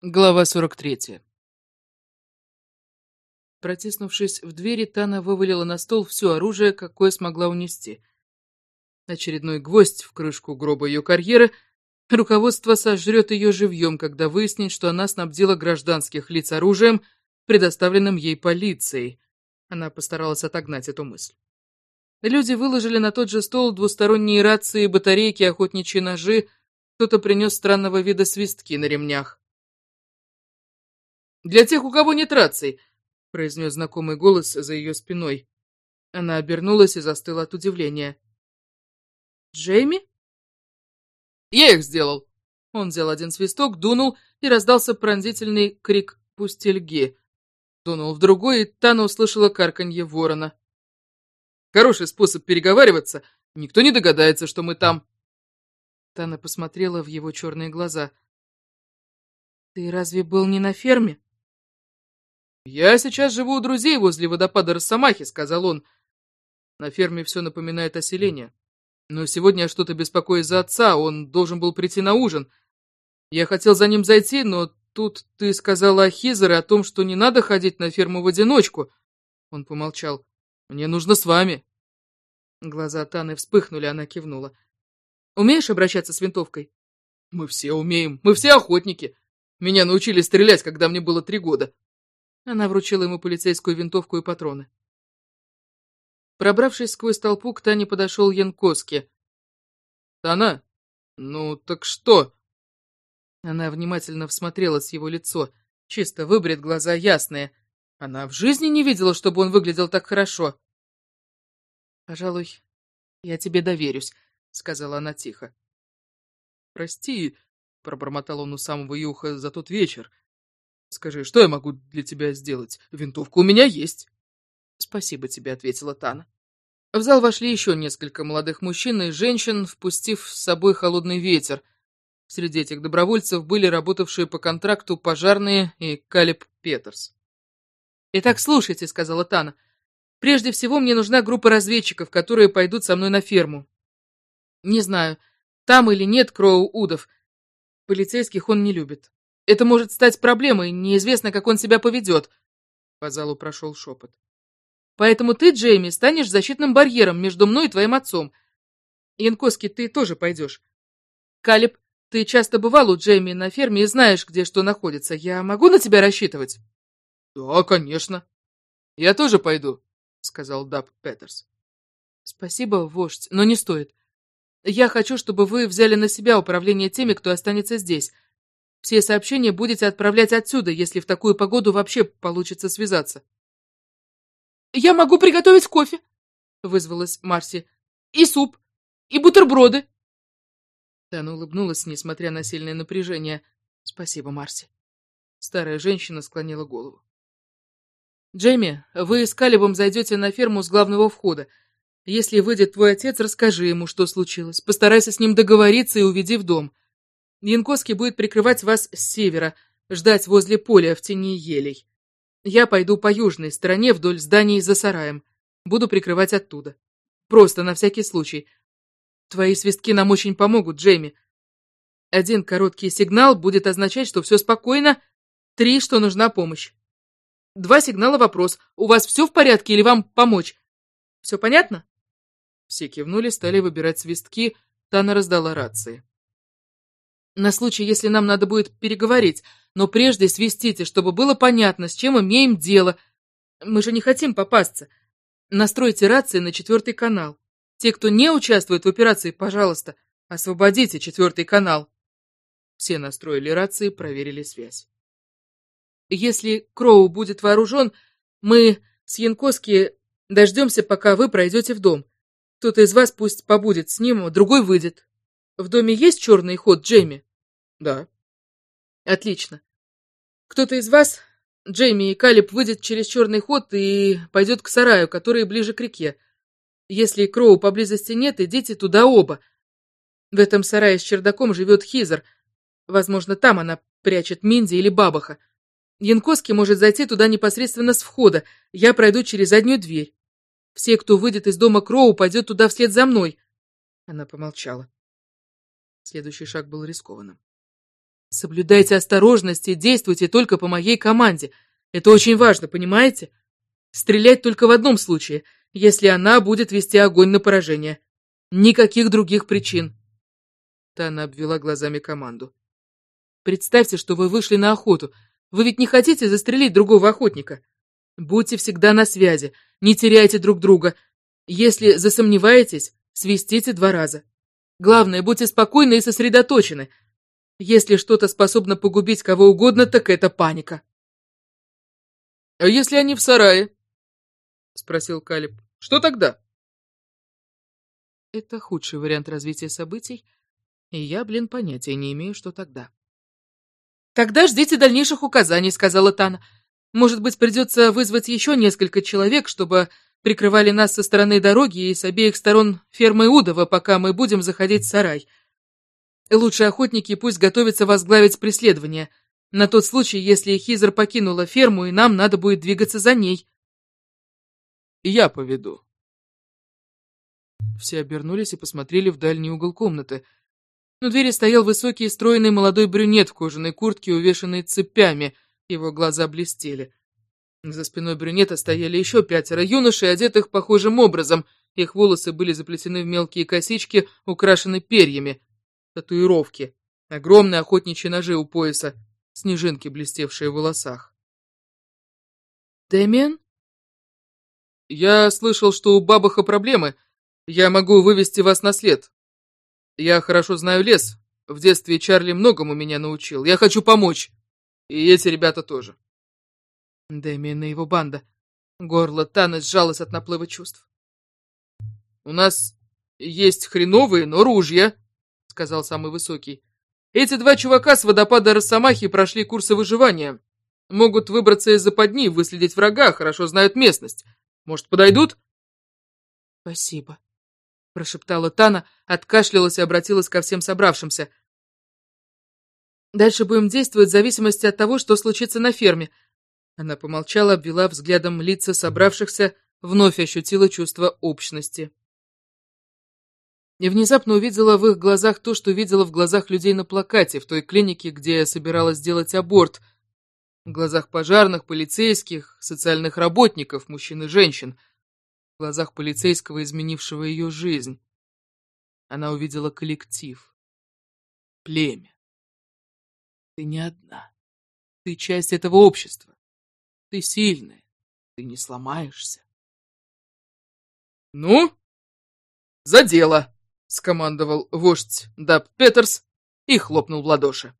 Глава 43. Протиснувшись в двери, Тана вывалила на стол все оружие, какое смогла унести. Очередной гвоздь в крышку гроба ее карьеры. Руководство сожрет ее живьем, когда выяснит, что она снабдила гражданских лиц оружием, предоставленным ей полицией. Она постаралась отогнать эту мысль. Люди выложили на тот же стол двусторонние рации, батарейки, охотничьи ножи. Кто-то принес странного вида свистки на ремнях. «Для тех, у кого нет раций», — произнес знакомый голос за ее спиной. Она обернулась и застыла от удивления. «Джейми?» «Я их сделал». Он взял один свисток, дунул, и раздался пронзительный крик пустельги. Дунул в другой, и Тана услышала карканье ворона. «Хороший способ переговариваться. Никто не догадается, что мы там». Тана посмотрела в его черные глаза. «Ты разве был не на ферме?» «Я сейчас живу у друзей возле водопада Росомахи», — сказал он. На ферме все напоминает оселение. Но сегодня я что-то беспокоюсь за отца, он должен был прийти на ужин. Я хотел за ним зайти, но тут ты сказала о Хизере, о том, что не надо ходить на ферму в одиночку. Он помолчал. Мне нужно с вами. Глаза Таны вспыхнули, она кивнула. Умеешь обращаться с винтовкой? Мы все умеем, мы все охотники. Меня научили стрелять, когда мне было три года. Она вручила ему полицейскую винтовку и патроны. Пробравшись сквозь толпу, к Тане подошел Янковский. «Тана, ну так что?» Она внимательно всмотрелась в его лицо. Чисто выбрит, глаза ясные. Она в жизни не видела, чтобы он выглядел так хорошо. «Пожалуй, я тебе доверюсь», — сказала она тихо. «Прости», — пробормотал он у самого юха за тот вечер. Скажи, что я могу для тебя сделать? Винтовка у меня есть. Спасибо тебе, ответила Тана. В зал вошли еще несколько молодых мужчин и женщин, впустив с собой холодный ветер. Среди этих добровольцев были работавшие по контракту пожарные и Калеб Петерс. «Итак, слушайте», — сказала Тана. «Прежде всего мне нужна группа разведчиков, которые пойдут со мной на ферму. Не знаю, там или нет Кроу-Удов. Полицейских он не любит. Это может стать проблемой, неизвестно, как он себя поведет. По залу прошел шепот. Поэтому ты, Джейми, станешь защитным барьером между мной и твоим отцом. Янкоски, ты тоже пойдешь. Калиб, ты часто бывал у Джейми на ферме и знаешь, где что находится. Я могу на тебя рассчитывать? Да, конечно. Я тоже пойду, сказал Даб Петерс. Спасибо, вождь, но не стоит. Я хочу, чтобы вы взяли на себя управление теми, кто останется здесь. Все сообщения будете отправлять отсюда, если в такую погоду вообще получится связаться. «Я могу приготовить кофе», — вызвалась Марси. «И суп, и бутерброды». Тана улыбнулась, несмотря на сильное напряжение. «Спасибо, Марси». Старая женщина склонила голову. «Джейми, вы с Калибом зайдете на ферму с главного входа. Если выйдет твой отец, расскажи ему, что случилось. Постарайся с ним договориться и уведи в дом. Янковский будет прикрывать вас с севера, ждать возле поля в тени елей. Я пойду по южной стороне вдоль зданий за сараем. Буду прикрывать оттуда. Просто на всякий случай. Твои свистки нам очень помогут, Джейми. Один короткий сигнал будет означать, что все спокойно. Три, что нужна помощь. Два сигнала вопрос. У вас все в порядке или вам помочь? Все понятно? Все кивнули, стали выбирать свистки. Тана раздала рации. На случай, если нам надо будет переговорить, но прежде свистите, чтобы было понятно, с чем имеем дело. Мы же не хотим попасться. Настройте рации на четвертый канал. Те, кто не участвует в операции, пожалуйста, освободите четвертый канал. Все настроили рации, проверили связь. Если Кроу будет вооружен, мы с Янковски дождемся, пока вы пройдете в дом. Кто-то из вас пусть побудет с ним, другой выйдет. В доме есть черный ход, Джейми? Да. Отлично. Кто-то из вас, Джейми и Калиб, выйдет через черный ход и пойдет к сараю, который ближе к реке. Если Кроу поблизости нет, идите туда оба. В этом сарае с чердаком живет Хизер. Возможно, там она прячет Минди или Бабаха. Янковский может зайти туда непосредственно с входа. Я пройду через заднюю дверь. Все, кто выйдет из дома Кроу, пойдет туда вслед за мной. Она помолчала. Следующий шаг был рискованным. Соблюдайте осторожность и действуйте только по моей команде. Это очень важно, понимаете? Стрелять только в одном случае, если она будет вести огонь на поражение. Никаких других причин. Тана обвела глазами команду. Представьте, что вы вышли на охоту. Вы ведь не хотите застрелить другого охотника. Будьте всегда на связи, не теряйте друг друга. Если засомневаетесь, свистите два раза. Главное, будьте спокойны и сосредоточены. Если что-то способно погубить кого угодно, так это паника. «А если они в сарае?» — спросил Калиб. «Что тогда?» Это худший вариант развития событий, и я, блин, понятия не имею, что тогда. «Тогда ждите дальнейших указаний», — сказала Тана. «Может быть, придется вызвать еще несколько человек, чтобы прикрывали нас со стороны дороги и с обеих сторон фермы Удова, пока мы будем заходить в сарай. Лучшие охотники пусть готовятся возглавить преследование, на тот случай, если Хизер покинула ферму, и нам надо будет двигаться за ней». «Я поведу», все обернулись и посмотрели в дальний угол комнаты. На двери стоял высокий стройный молодой брюнет в кожаной куртке, увешанной цепями. Его глаза блестели. За спиной брюнета стояли еще пятеро юношей, одетых похожим образом. Их волосы были заплетены в мелкие косички, украшены перьями. Татуировки. Огромные охотничьи ножи у пояса. Снежинки, блестевшие в волосах. «Дэмиан?» «Я слышал, что у бабаха проблемы», я могу вывести вас на след. Я хорошо знаю лес. В детстве Чарли многому меня научил. Я хочу помочь. И эти ребята тоже. Дэмиан и его банда. Горло Тана сжалось от наплыва чувств. «У нас есть хреновые, но ружья», — сказал самый высокий. «Эти два чувака с водопада Росомахи прошли курсы выживания. Могут выбраться из западни, выследить врага, хорошо знают местность. Может, подойдут?» «Спасибо», прошептала Тана, откашлялась и обратилась ко всем собравшимся. «Дальше будем действовать в зависимости от того, что случится на ферме». Она помолчала, обвела взглядом лица собравшихся, вновь ощутила чувство общности. И внезапно увидела в их глазах то, что видела в глазах людей на плакате, в той клинике, где я собиралась сделать аборт. В глазах пожарных, полицейских, социальных работников, мужчин и женщин — в глазах полицейского, изменившего ее жизнь. Она увидела коллектив, племя. Ты не одна. Ты часть этого общества. Ты сильная. Ты не сломаешься. «Ну, за дело!» — скомандовал вождь Даб Петерс и хлопнул в ладоши.